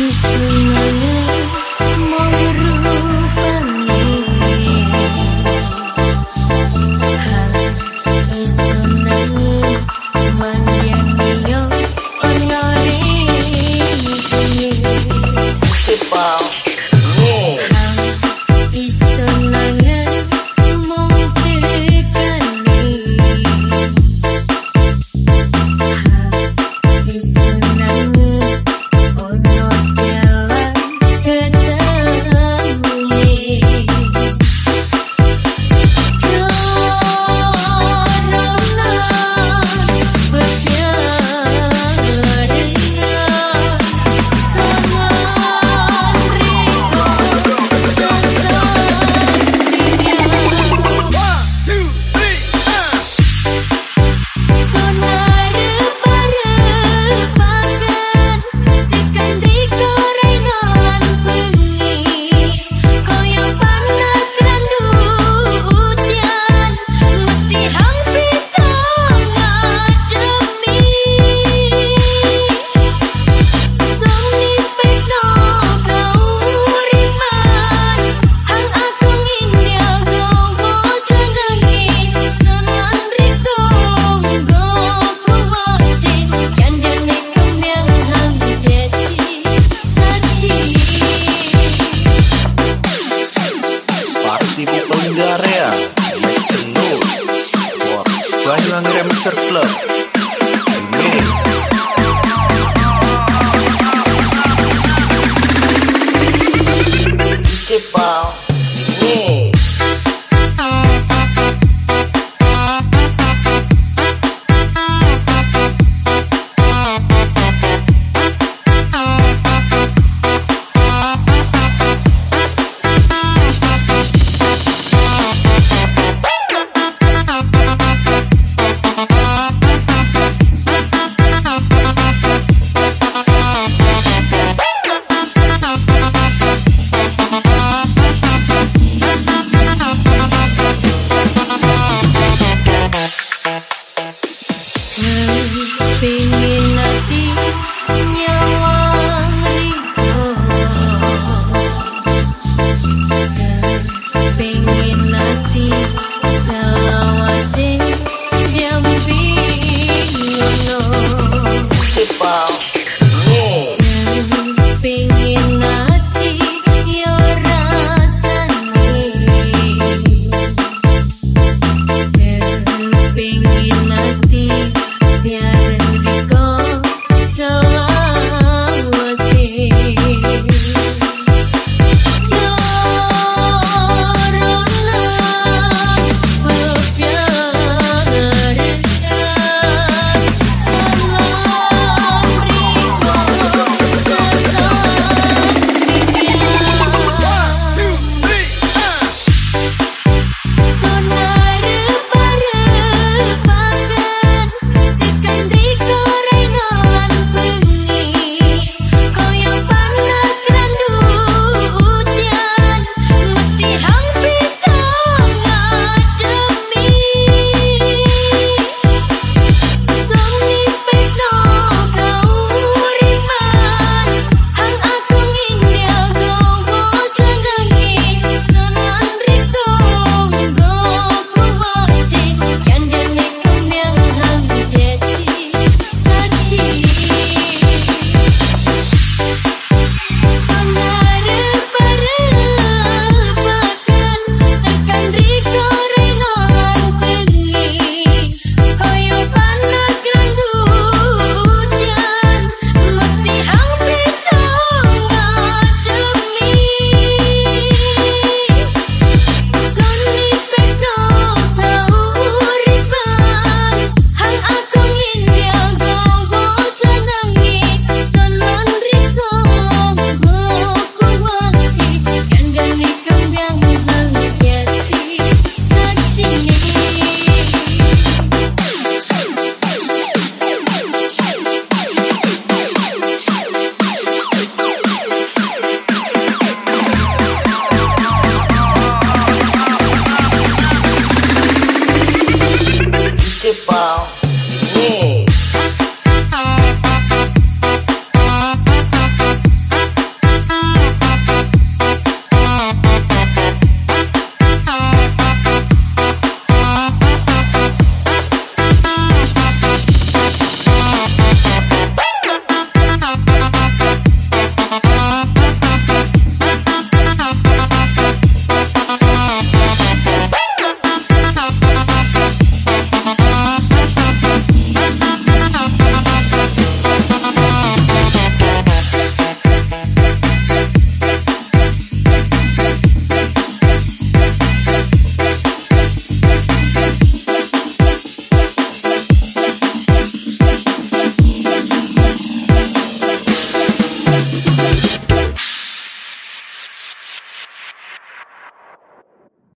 is Indonesia Make some noise War Remixer Club